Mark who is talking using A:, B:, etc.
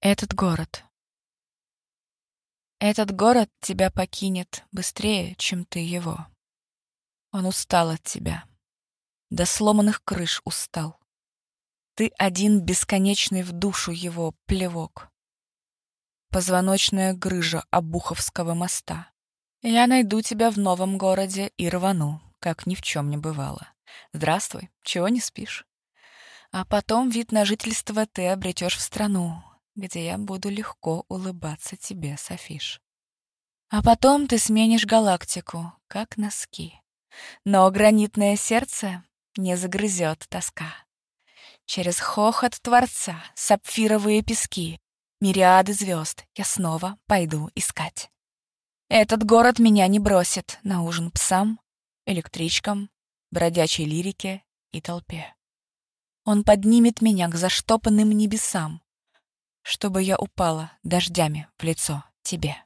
A: Этот город. Этот город тебя покинет быстрее, чем ты его. Он устал от тебя. До сломанных крыш устал. Ты один бесконечный в душу его плевок. Позвоночная грыжа Обуховского моста. Я найду тебя в новом городе и рвану, как ни в чем не бывало. Здравствуй, чего не спишь? А потом вид на жительство ты обретешь в страну, где я буду легко улыбаться тебе, Софиш. А потом ты сменишь галактику, как носки. Но гранитное сердце не загрызет тоска. Через хохот Творца, сапфировые пески, мириады звезд я снова пойду искать. Этот город меня не бросит на ужин псам, электричкам, бродячей лирике и толпе. Он поднимет меня к заштопанным небесам, чтобы я упала дождями в лицо тебе.